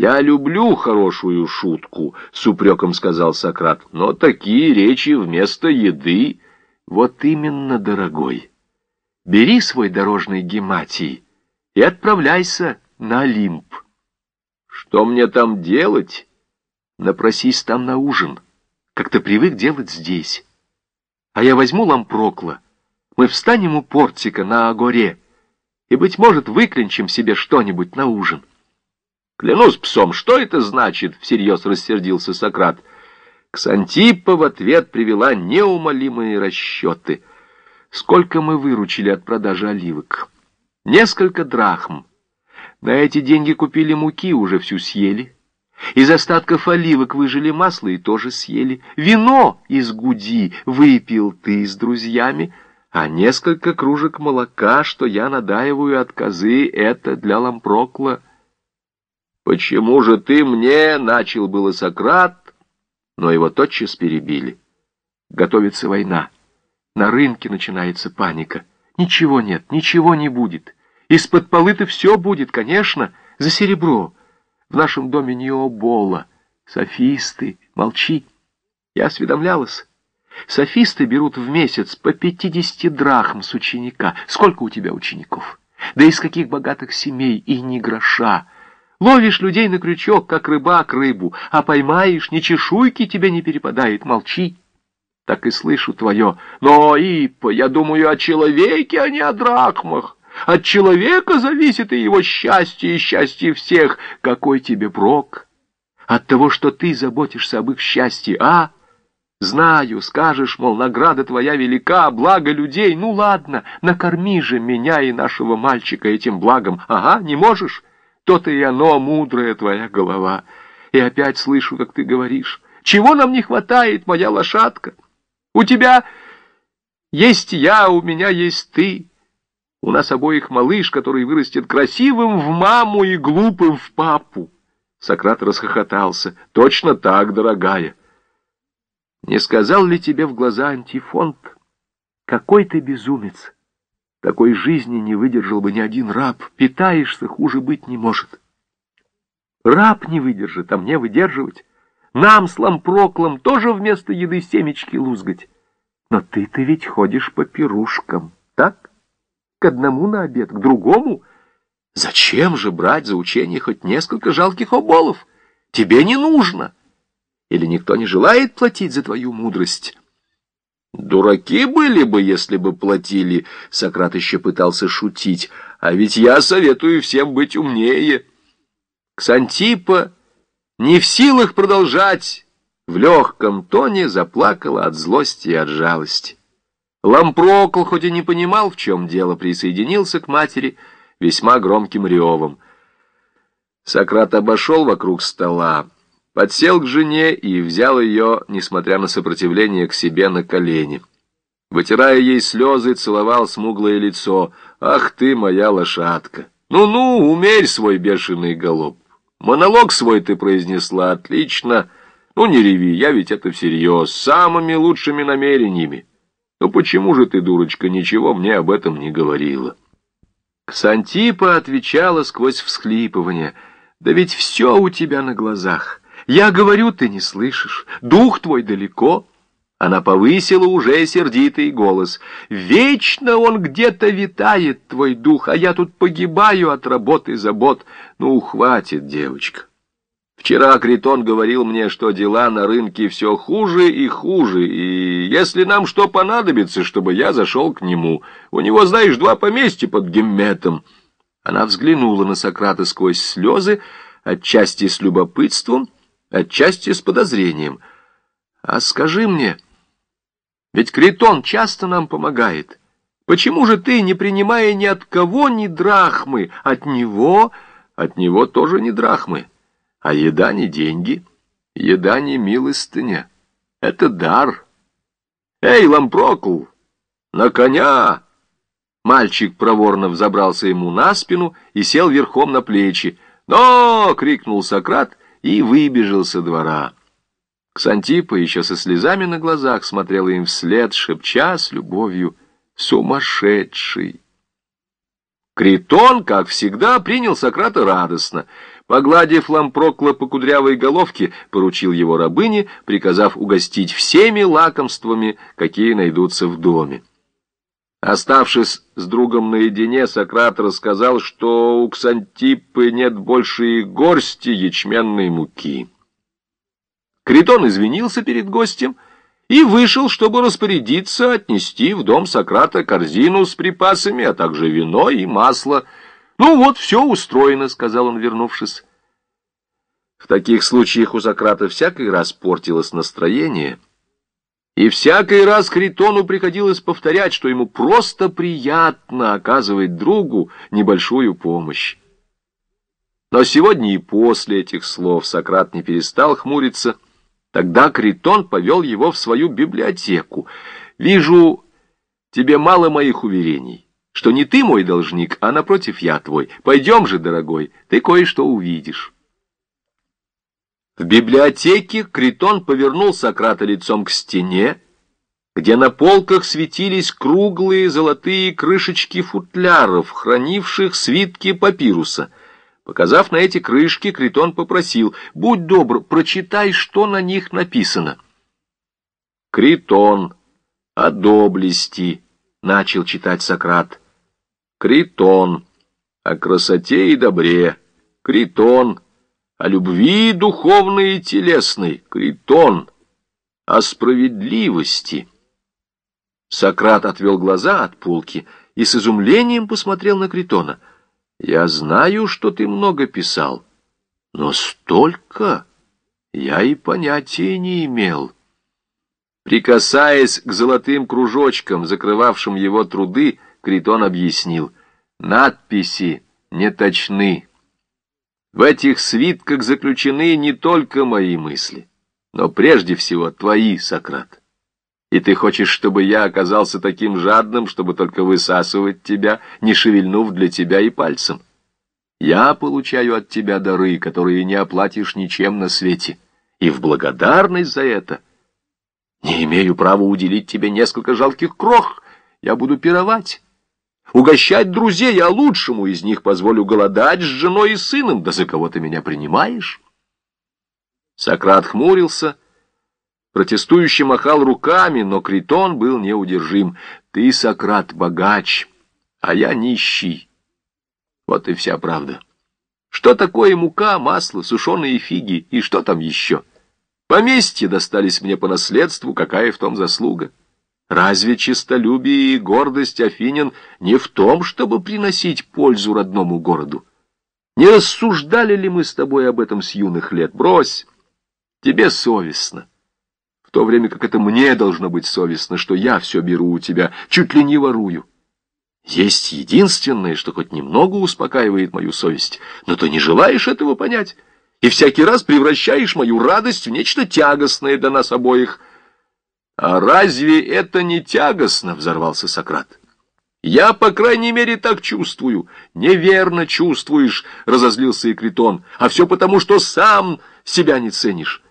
«Я люблю хорошую шутку», — с упреком сказал Сократ, «но такие речи вместо еды...» «Вот именно, дорогой, бери свой дорожный гематий и отправляйся на Олимп». «Что мне там делать?» «Напросись там на ужин, как ты привык делать здесь. А я возьму лампрокла, мы встанем у портика на Агоре и, быть может, выклинчим себе что-нибудь на ужин». «Клянусь псом, что это значит?» — всерьез рассердился Сократ. Ксантипа в ответ привела неумолимые расчеты. «Сколько мы выручили от продажи оливок?» «Несколько драхм. На эти деньги купили муки, уже всю съели. Из остатков оливок выжили масло и тоже съели. Вино из гуди выпил ты с друзьями, а несколько кружек молока, что я надаиваю от козы, это для лампрокла». «Почему же ты мне?» — начал было Сократ, но его тотчас перебили. Готовится война. На рынке начинается паника. Ничего нет, ничего не будет. Из-под полы-то все будет, конечно, за серебро. В нашем доме необола, софисты, молчи. Я осведомлялась. Софисты берут в месяц по пятидесяти драхм с ученика. Сколько у тебя учеников? Да из каких богатых семей и ни гроша. Ловишь людей на крючок, как рыбак рыбу, а поймаешь, ни чешуйки тебе не перепадает, молчи. Так и слышу твое. Но, Ипа, я думаю о человеке, а не о драхмах. От человека зависит и его счастье, и счастье всех. Какой тебе прок? От того, что ты заботишься об их счастье, а? Знаю, скажешь, мол, награда твоя велика, благо людей. Ну ладно, накорми же меня и нашего мальчика этим благом. Ага, не можешь? То-то и оно, мудрая твоя голова. И опять слышу, как ты говоришь. Чего нам не хватает, моя лошадка? У тебя есть я, у меня есть ты. У нас обоих малыш, который вырастет красивым в маму и глупым в папу. Сократ расхохотался. Точно так, дорогая. Не сказал ли тебе в глаза антифонт? Какой ты безумец! Такой жизни не выдержал бы ни один раб. Питаешься, хуже быть не может. Раб не выдержит, а мне выдерживать. Нам с лампроклом тоже вместо еды семечки лузгать. Но ты-то ведь ходишь по пирушкам, так? К одному на обед, к другому. Зачем же брать за учение хоть несколько жалких оболов? Тебе не нужно. Или никто не желает платить за твою мудрость? Дураки были бы, если бы платили, Сократ еще пытался шутить, а ведь я советую всем быть умнее. Ксантипа, не в силах продолжать, в легком тоне заплакала от злости и от жалости. Лампрокл, хоть и не понимал, в чем дело, присоединился к матери весьма громким ревом. Сократ обошел вокруг стола подсел к жене и взял ее, несмотря на сопротивление, к себе на колени. Вытирая ей слезы, целовал смуглое лицо. «Ах ты, моя лошадка! Ну-ну, умерь свой бешеный голуб! Монолог свой ты произнесла отлично. Ну, не реви, я ведь это всерьез, самыми лучшими намерениями. Ну почему же ты, дурочка, ничего мне об этом не говорила?» Ксантипа отвечала сквозь всхлипывание. «Да ведь все у тебя на глазах». Я говорю, ты не слышишь. Дух твой далеко. Она повысила уже сердитый голос. Вечно он где-то витает, твой дух, а я тут погибаю от работы и забот. Ну, хватит, девочка. Вчера Критон говорил мне, что дела на рынке все хуже и хуже, и если нам что понадобится, чтобы я зашел к нему, у него, знаешь, два поместья под Гемметом. Она взглянула на Сократа сквозь слезы, отчасти с любопытством, отчасти с подозрением. «А скажи мне, ведь Критон часто нам помогает. Почему же ты, не принимая ни от кого ни драхмы, от него, от него тоже ни драхмы, а еда не деньги, еда не милостыня, это дар. Эй, Лампрокл, на коня!» Мальчик проворно взобрался ему на спину и сел верхом на плечи. «Но!» — крикнул Сократ и выбежал со двора. Ксантипа еще со слезами на глазах смотрела им вслед, шепча с любовью «Сумасшедший!». Критон, как всегда, принял Сократа радостно. Погладив Лампрокла по кудрявой головке, поручил его рабыне, приказав угостить всеми лакомствами, какие найдутся в доме. Оставшись с другом наедине, Сократ рассказал, что у Ксантипы нет больше и горсти ячменной муки. Критон извинился перед гостем и вышел, чтобы распорядиться отнести в дом Сократа корзину с припасами, а также вино и масло — «Ну вот, все устроено», — сказал он, вернувшись. В таких случаях у Сократа всякий раз портилось настроение, и всякий раз Критону приходилось повторять, что ему просто приятно оказывать другу небольшую помощь. Но сегодня и после этих слов Сократ не перестал хмуриться. Тогда Критон повел его в свою библиотеку. «Вижу, тебе мало моих уверений» что не ты мой должник, а напротив я твой. Пойдем же, дорогой, ты кое-что увидишь. В библиотеке Критон повернул Сократа лицом к стене, где на полках светились круглые золотые крышечки футляров, хранивших свитки папируса. Показав на эти крышки, Критон попросил, «Будь добр, прочитай, что на них написано». «Критон, о доблести», — начал читать Сократ. Критон, о красоте и добре, Критон, о любви духовной и телесной, Критон, о справедливости. Сократ отвел глаза от полки и с изумлением посмотрел на Критона. «Я знаю, что ты много писал, но столько я и понятия не имел». Прикасаясь к золотым кружочкам, закрывавшим его труды, Критон объяснил, надписи не точны. В этих свитках заключены не только мои мысли, но прежде всего твои, Сократ. И ты хочешь, чтобы я оказался таким жадным, чтобы только высасывать тебя, не шевельнув для тебя и пальцем? Я получаю от тебя дары, которые не оплатишь ничем на свете, и в благодарность за это не имею права уделить тебе несколько жалких крох. Я буду пировать, угощать друзей, а лучшему из них позволю голодать с женой и сыном. Да за кого ты меня принимаешь? Сократ хмурился, протестующий махал руками, но Критон был неудержим. Ты, Сократ, богач, а я нищий. Вот и вся правда. Что такое мука, масло, сушеные фиги и что там еще? Поместья достались мне по наследству, какая в том заслуга? Разве честолюбие и гордость Афинян не в том, чтобы приносить пользу родному городу? Не рассуждали ли мы с тобой об этом с юных лет? Брось, тебе совестно. В то время как это мне должно быть совестно, что я все беру у тебя, чуть ли не ворую. Есть единственное, что хоть немного успокаивает мою совесть, но ты не желаешь этого понять, и всякий раз превращаешь мою радость в нечто тягостное для нас обоих — «А разве это не тягостно?» — взорвался Сократ. «Я, по крайней мере, так чувствую». «Неверно чувствуешь», — разозлился Экритон, «а все потому, что сам себя не ценишь.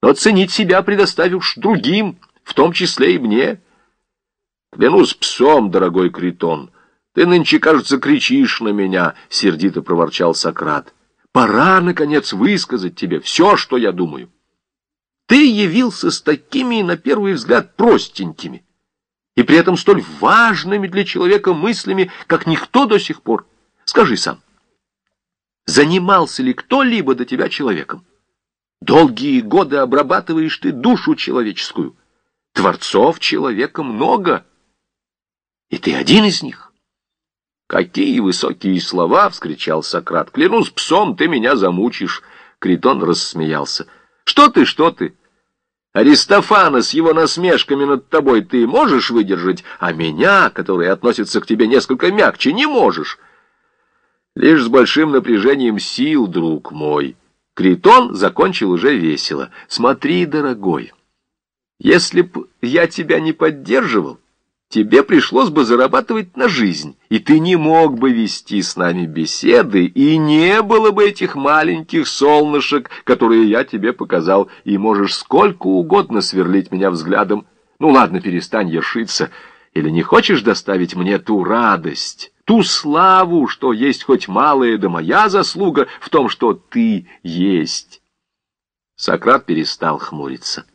Но ценить себя предоставишь другим, в том числе и мне». «Клянусь псом, дорогой Критон, ты нынче, кажется, кричишь на меня», — сердито проворчал Сократ. «Пора, наконец, высказать тебе все, что я думаю». Ты явился с такими, на первый взгляд, простенькими и при этом столь важными для человека мыслями, как никто до сих пор. Скажи сам, занимался ли кто-либо до тебя человеком? Долгие годы обрабатываешь ты душу человеческую. Творцов человека много, и ты один из них. «Какие высокие слова!» — вскричал Сократ. «Клянусь псом, ты меня замучишь!» Критон рассмеялся. «Что ты, что ты? Аристофана с его насмешками над тобой ты можешь выдержать, а меня, который относится к тебе несколько мягче, не можешь. Лишь с большим напряжением сил, друг мой. Критон закончил уже весело. Смотри, дорогой, если б я тебя не поддерживал, тебе пришлось бы зарабатывать на жизнь, и ты не мог бы вести с нами беседы, и не было бы этих маленьких солнышек, которые я тебе показал, и можешь сколько угодно сверлить меня взглядом. Ну ладно, перестань ершиться, или не хочешь доставить мне ту радость, ту славу, что есть хоть малая да моя заслуга в том, что ты есть. Сократ перестал хмуриться.